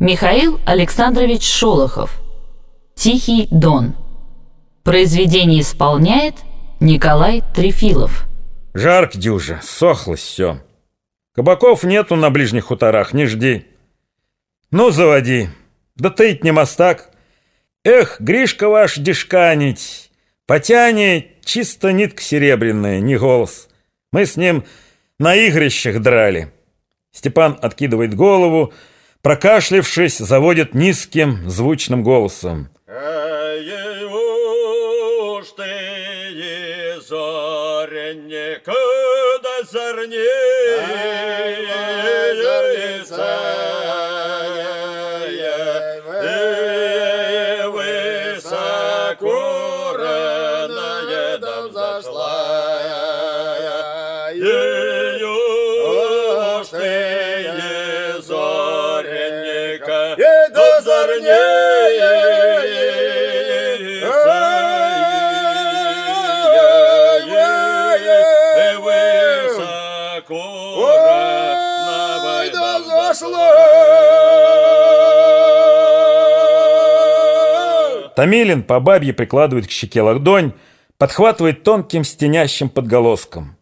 Михаил Александрович Шолохов. Тихий Дон. Произведение исполняет Николай Трефилов. Жарк дюжа, сохлось все. Кабаков нету на ближних хуторах, не жди. Ну, заводи. Да ты не мастак. Эх, Гришка ваш дешканить. Потяни, чисто нитка серебряная, не голос. Мы с ним на игрищах драли. Степан откидывает голову, прокашлившись, заводит низким, звучным голосом. Эй, Томилин по бабье прикладывает к щеке ладонь, подхватывает тонким стенящим подголоском.